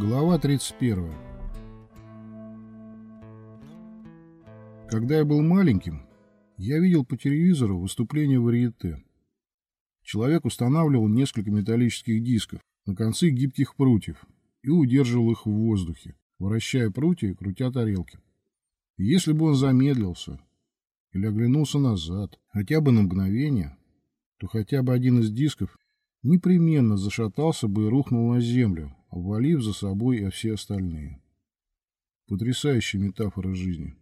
Глава 31. Когда я был маленьким, я видел по телевизору выступление варьете. Человек устанавливал несколько металлических дисков на концы гибких прутьев и удерживал их в воздухе, вращая прутья и крутя тарелки. И если бы он замедлился или оглянулся назад, хотя бы на мгновение, то хотя бы один из дисков непременно зашатался бы и рухнул на землю, обвалив за собой и все остальные. Потрясающая метафора жизни.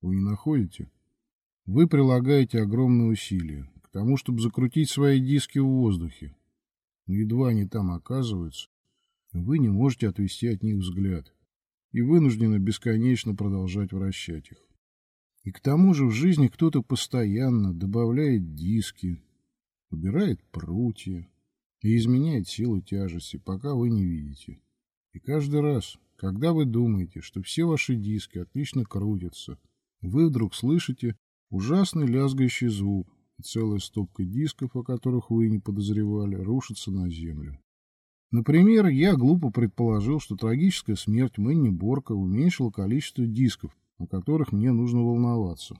Вы не находите? Вы прилагаете огромные усилия к тому, чтобы закрутить свои диски в воздухе. Но едва они там оказываются, вы не можете отвести от них взгляд и вынуждены бесконечно продолжать вращать их. И к тому же в жизни кто-то постоянно добавляет диски, убирает прутья, и изменяет силу тяжести, пока вы не видите. И каждый раз, когда вы думаете, что все ваши диски отлично крутятся, вы вдруг слышите ужасный лязгающий звук, и целая стопка дисков, о которых вы и не подозревали, рушится на землю. Например, я глупо предположил, что трагическая смерть Мэнни Борка уменьшила количество дисков, о которых мне нужно волноваться.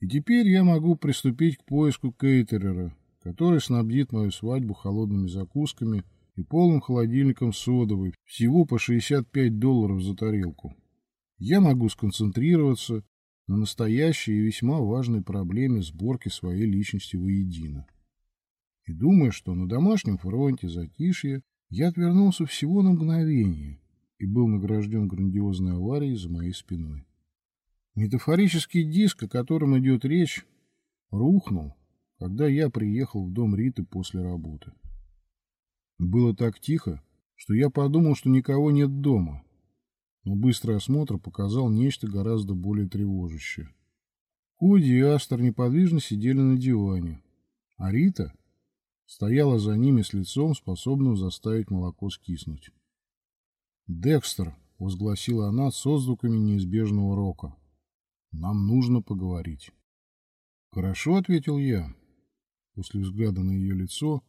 И теперь я могу приступить к поиску кейтерера, который снабдит мою свадьбу холодными закусками и полным холодильником содовой, всего по 65 долларов за тарелку. Я могу сконцентрироваться на настоящей и весьма важной проблеме сборки своей личности воедино. И думая, что на домашнем фронте затишье, я отвернулся всего на мгновение и был награжден грандиозной аварией за моей спиной. Метафорический диск, о котором идет речь, рухнул, когда я приехал в дом Риты после работы. Было так тихо, что я подумал, что никого нет дома, но быстрый осмотр показал нечто гораздо более тревожащее. Коди и Астер неподвижно сидели на диване, а Рита стояла за ними с лицом, способным заставить молоко скиснуть. «Декстер», — возгласила она с отзвуками неизбежного рока, — «нам нужно поговорить». «Хорошо», — ответил я, После взгляда на ее лицо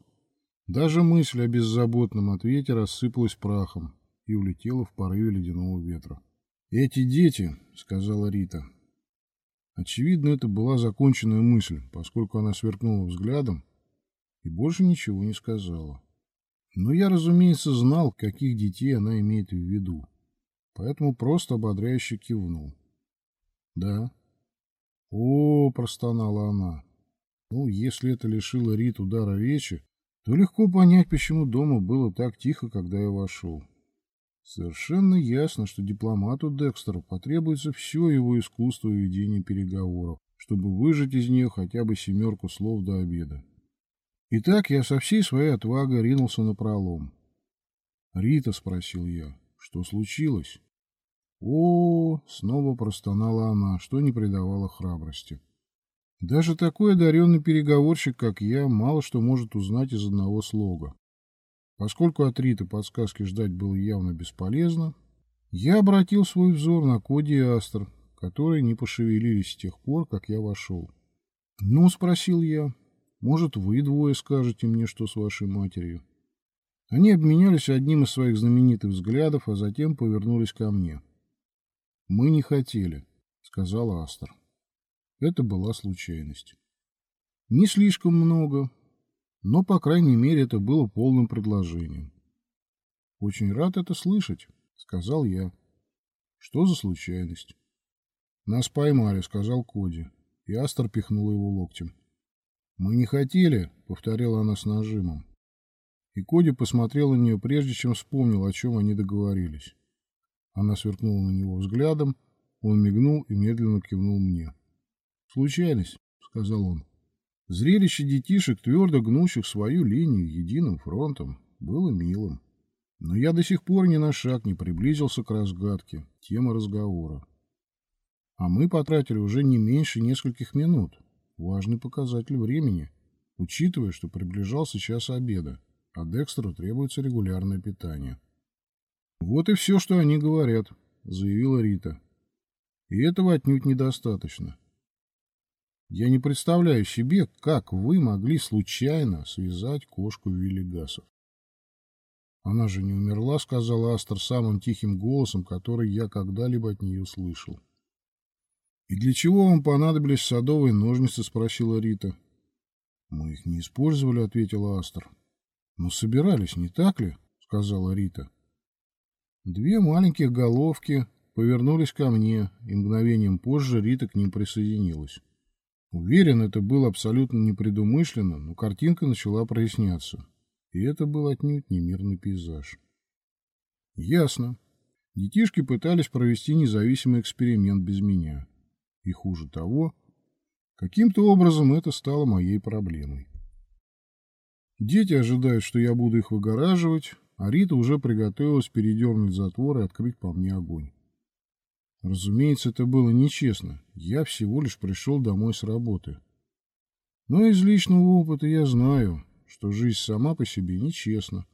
даже мысль о беззаботном ответе рассыпалась прахом и улетела в порыве ледяного ветра. «Эти дети», — сказала Рита. Очевидно, это была законченная мысль, поскольку она сверкнула взглядом и больше ничего не сказала. Но я, разумеется, знал, каких детей она имеет в виду, поэтому просто ободряюще кивнул. «Да». «О!» — простонала она. Ну, если это лишило Рит удара речи, то легко понять, почему дома было так тихо, когда я вошел. Совершенно ясно, что дипломату Декстеру потребуется все его искусство ведения переговоров, чтобы выжать из нее хотя бы семерку слов до обеда. Итак, я со всей своей отвагой ринулся на пролом. «Рита», — спросил я, — «что случилось?» «О, — снова простонала она, что не придавало храбрости. Даже такой одаренный переговорщик, как я, мало что может узнать из одного слога. Поскольку от Риты подсказки ждать было явно бесполезно, я обратил свой взор на Коди и Астр, которые не пошевелились с тех пор, как я вошел. «Ну, — спросил я, — может, вы двое скажете мне, что с вашей матерью?» Они обменялись одним из своих знаменитых взглядов, а затем повернулись ко мне. «Мы не хотели», — сказала Астер. Это была случайность. Не слишком много, но, по крайней мере, это было полным предложением. «Очень рад это слышать», — сказал я. «Что за случайность?» «Нас поймали», — сказал Коди, и Астер пихнула его локтем. «Мы не хотели», — повторила она с нажимом. И Коди посмотрел на нее, прежде чем вспомнил, о чем они договорились. Она сверкнула на него взглядом, он мигнул и медленно кивнул мне. «Случайность», — сказал он. Зрелище детишек, твердо гнущих свою линию единым фронтом, было милым. Но я до сих пор ни на шаг не приблизился к разгадке темы разговора. А мы потратили уже не меньше нескольких минут. Важный показатель времени, учитывая, что приближался час обеда, а Декстеру требуется регулярное питание. «Вот и все, что они говорят», — заявила Рита. «И этого отнюдь недостаточно. Я не представляю себе, как вы могли случайно связать кошку Виллигасов. Она же не умерла, сказала Астер самым тихим голосом, который я когда-либо от нее слышал. «И для чего вам понадобились садовые ножницы?» — спросила Рита. «Мы их не использовали», — ответила Астер. «Но собирались, не так ли?» — сказала Рита. Две маленьких головки повернулись ко мне, и мгновением позже Рита к ним присоединилась. Уверен, это было абсолютно непредумышленно, но картинка начала проясняться. И это был отнюдь не мирный пейзаж. Ясно. Детишки пытались провести независимый эксперимент без меня. И хуже того, каким-то образом это стало моей проблемой. Дети ожидают, что я буду их выгораживать, а Рита уже приготовилась передернуть затвор и открыть по мне огонь. Разумеется, это было нечестно. Я всего лишь пришел домой с работы. Но из личного опыта я знаю, что жизнь сама по себе нечестна.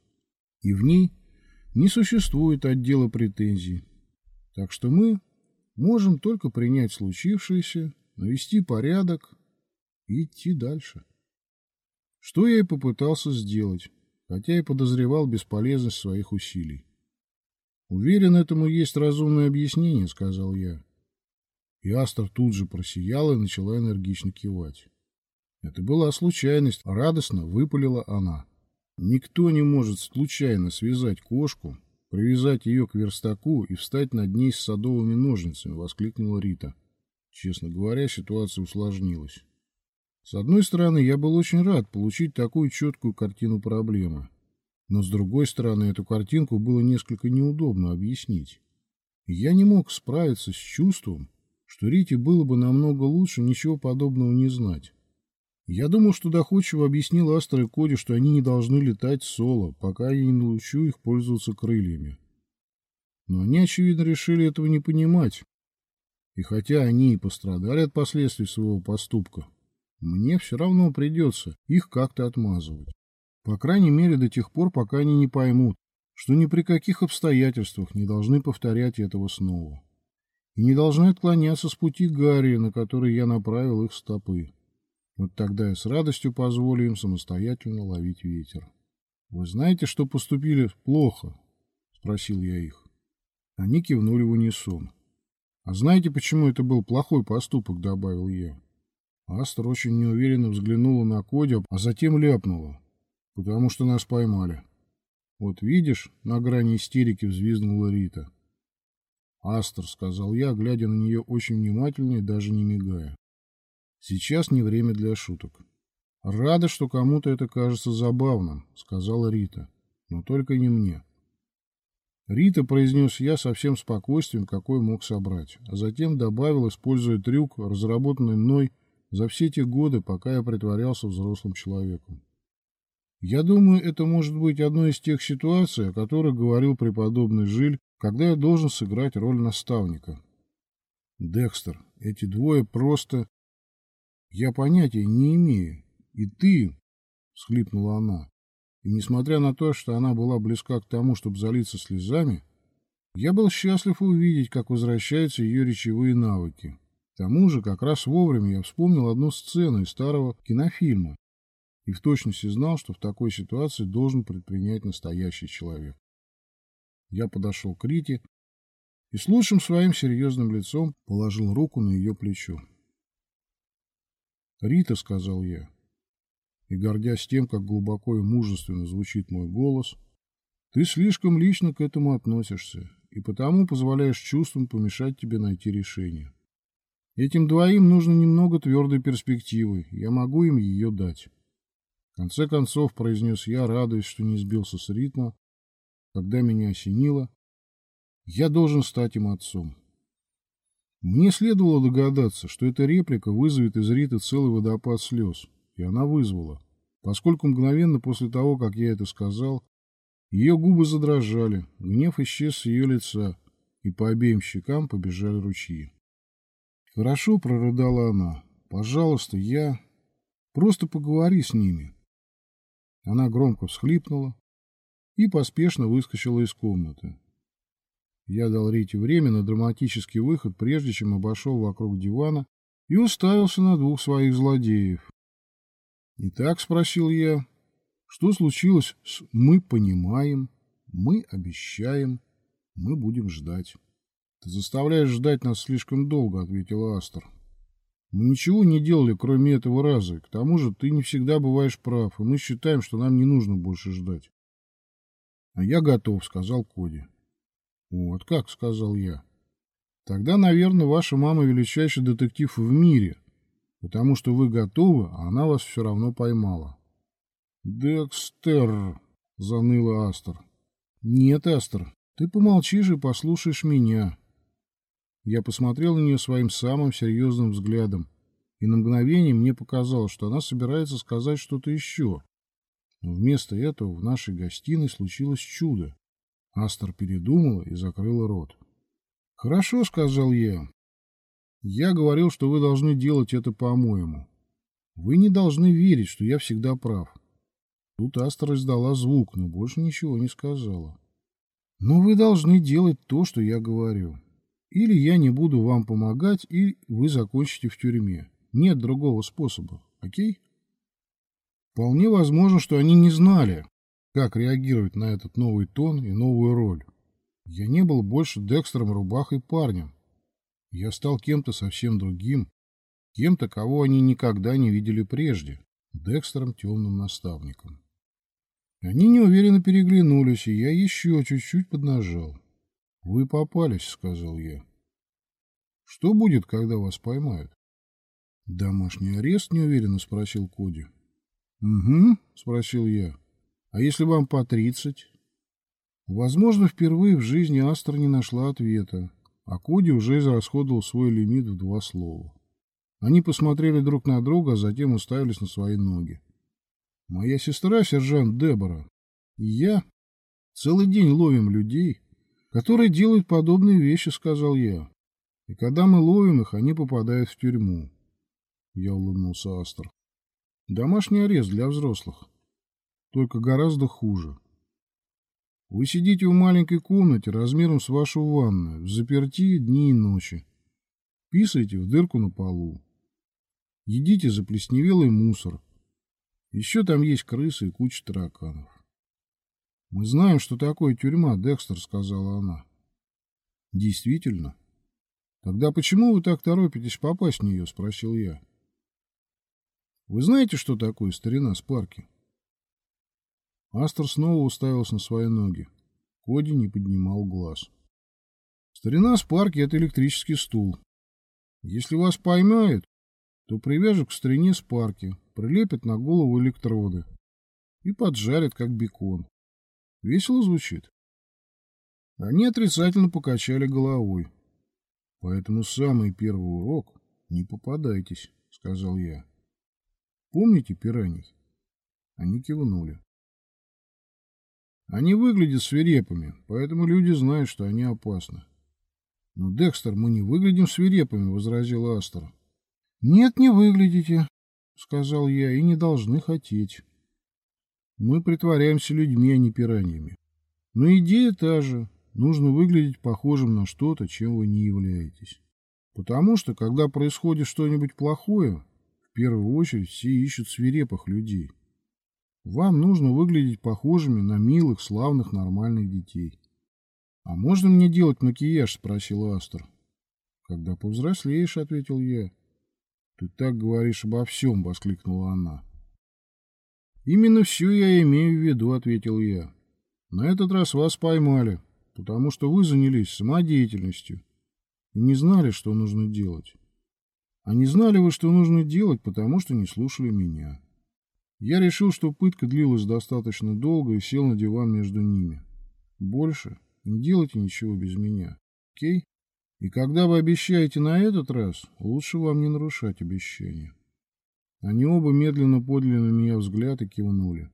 И в ней не существует отдела претензий. Так что мы можем только принять случившееся, навести порядок и идти дальше. Что я и попытался сделать, хотя и подозревал бесполезность своих усилий. «Уверен, этому есть разумное объяснение», — сказал я. И Астер тут же просияла и начала энергично кивать. Это была случайность, радостно выпалила она. Никто не может случайно связать кошку, привязать ее к верстаку и встать над ней с садовыми ножницами, воскликнула Рита. Честно говоря, ситуация усложнилась. С одной стороны, я был очень рад получить такую четкую картину проблемы. Но, с другой стороны, эту картинку было несколько неудобно объяснить. я не мог справиться с чувством, что Рите было бы намного лучше ничего подобного не знать. Я думал, что доходчиво объяснил Астер и Коди, что они не должны летать соло, пока я не научу их пользоваться крыльями. Но они, очевидно, решили этого не понимать. И хотя они и пострадали от последствий своего поступка, мне все равно придется их как-то отмазывать. По крайней мере, до тех пор, пока они не поймут, что ни при каких обстоятельствах не должны повторять этого снова. И не должны отклоняться с пути Гарри, на который я направил их стопы. Вот тогда я с радостью позволю им самостоятельно ловить ветер. «Вы знаете, что поступили плохо?» — спросил я их. Они кивнули в унисон. «А знаете, почему это был плохой поступок?» — добавил я. Астер очень неуверенно взглянула на Коди, а затем ляпнула потому что нас поймали. Вот видишь, на грани истерики взвизгнула Рита. Астер, сказал я, глядя на нее очень внимательно и даже не мигая. Сейчас не время для шуток. Рада, что кому-то это кажется забавным, сказала Рита, но только не мне. Рита, произнес я со всем спокойствием, какой мог собрать, а затем добавил, используя трюк, разработанный мной за все те годы, пока я притворялся взрослым человеком. Я думаю, это может быть одной из тех ситуаций, о которых говорил преподобный Жиль, когда я должен сыграть роль наставника. Декстер, эти двое просто... Я понятия не имею. И ты, — схлипнула она. И несмотря на то, что она была близка к тому, чтобы залиться слезами, я был счастлив увидеть, как возвращаются ее речевые навыки. К тому же, как раз вовремя я вспомнил одну сцену из старого кинофильма, и в точности знал, что в такой ситуации должен предпринять настоящий человек. Я подошел к Рите и с лучшим своим серьезным лицом положил руку на ее плечо. «Рита», — сказал я, и, гордясь тем, как глубоко и мужественно звучит мой голос, «ты слишком лично к этому относишься и потому позволяешь чувствам помешать тебе найти решение. Этим двоим нужно немного твердой перспективы, я могу им ее дать». В конце концов, произнес я, радуясь, что не сбился с ритма, когда меня осенило, я должен стать им отцом. Мне следовало догадаться, что эта реплика вызовет из Риты целый водопад слез, и она вызвала, поскольку мгновенно после того, как я это сказал, ее губы задрожали, гнев исчез с ее лица, и по обеим щекам побежали ручьи. «Хорошо», — прорыдала она, — «пожалуйста, я... Просто поговори с ними». Она громко всхлипнула и поспешно выскочила из комнаты. Я дал Рите время на драматический выход, прежде чем обошел вокруг дивана и уставился на двух своих злодеев. «Итак», — спросил я, — «что случилось с «мы понимаем»?» Мы обещаем, мы будем ждать. Ты заставляешь ждать нас слишком долго, ответил Астер. Мы ничего не делали, кроме этого раза. К тому же ты не всегда бываешь прав, и мы считаем, что нам не нужно больше ждать. А я готов, сказал Коди. Вот как, сказал я. Тогда, наверное, ваша мама величайший детектив в мире, потому что вы готовы, а она вас все равно поймала. Декстер, заныла Астер. Нет, Астер, ты помолчишь и послушаешь меня. Я посмотрел на нее своим самым серьезным взглядом, и на мгновение мне показалось, что она собирается сказать что-то еще. Но вместо этого в нашей гостиной случилось чудо. Астер передумала и закрыла рот. «Хорошо», — сказал я. «Я говорил, что вы должны делать это по-моему. Вы не должны верить, что я всегда прав». Тут Астер издала звук, но больше ничего не сказала. «Но вы должны делать то, что я говорю». Или я не буду вам помогать, и вы закончите в тюрьме. Нет другого способа. Окей? Вполне возможно, что они не знали, как реагировать на этот новый тон и новую роль. Я не был больше Декстером рубахой парнем. Я стал кем-то совсем другим, кем-то, кого они никогда не видели прежде, Декстером темным наставником. Они неуверенно переглянулись, и я еще чуть-чуть поднажал. «Вы попались», — сказал я. «Что будет, когда вас поймают?» «Домашний арест?» — неуверенно спросил Коди. «Угу», — спросил я. «А если вам по тридцать?» Возможно, впервые в жизни Астра не нашла ответа, а Коди уже израсходовал свой лимит в два слова. Они посмотрели друг на друга, а затем уставились на свои ноги. «Моя сестра, сержант Дебора, и я целый день ловим людей, которые делают подобные вещи, сказал я. И когда мы ловим их, они попадают в тюрьму. Я улыбнулся Астр. Домашний арест для взрослых. Только гораздо хуже. Вы сидите в маленькой комнате размером с вашу ванную, в заперти дни и ночи. Писаете в дырку на полу. Едите заплесневелый мусор. Еще там есть крысы и куча тараканов. «Мы знаем, что такое тюрьма, Декстер», — сказала она. «Действительно? Тогда почему вы так торопитесь попасть в нее?» — спросил я. «Вы знаете, что такое старина Спарки?» Астер снова уставился на свои ноги. Коди не поднимал глаз. «Старина Спарки — это электрический стул. Если вас поймают, то привяжут к старине Спарки, прилепят на голову электроды и поджарят, как бекон. Весело звучит. Они отрицательно покачали головой. Поэтому самый первый урок — не попадайтесь, — сказал я. Помните пираний? Они кивнули. Они выглядят свирепыми, поэтому люди знают, что они опасны. Но, Декстер, мы не выглядим свирепыми, — возразил Астер. Нет, не выглядите, — сказал я, — и не должны хотеть. Мы притворяемся людьми, а не пираньями. Но идея та же. Нужно выглядеть похожим на что-то, чем вы не являетесь. Потому что, когда происходит что-нибудь плохое, в первую очередь все ищут свирепых людей. Вам нужно выглядеть похожими на милых, славных, нормальных детей. «А можно мне делать макияж?» — спросил Астер. «Когда повзрослеешь», — ответил я. «Ты так говоришь обо всем», — воскликнула она. «Именно все я имею в виду», — ответил я. «На этот раз вас поймали, потому что вы занялись самодеятельностью и не знали, что нужно делать. А не знали вы, что нужно делать, потому что не слушали меня». Я решил, что пытка длилась достаточно долго и сел на диван между ними. Больше не делайте ничего без меня, окей? И когда вы обещаете на этот раз, лучше вам не нарушать обещания. Они оба медленно подняли на меня взгляд и кивнули.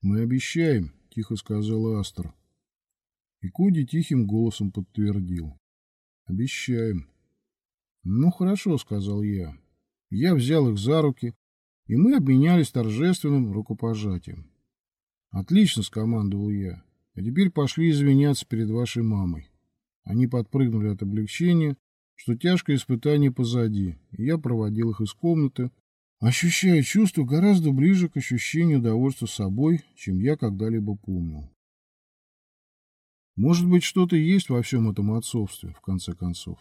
«Мы обещаем», — тихо сказал Астер. И Коди тихим голосом подтвердил. «Обещаем». «Ну, хорошо», — сказал я. Я взял их за руки, и мы обменялись торжественным рукопожатием. «Отлично», — скомандовал я. «А теперь пошли извиняться перед вашей мамой». Они подпрыгнули от облегчения, что тяжкое испытание позади, и я проводил их из комнаты, ощущая чувство гораздо ближе к ощущению довольства собой, чем я когда-либо помнил. Может быть, что-то есть во всем этом отцовстве, в конце концов.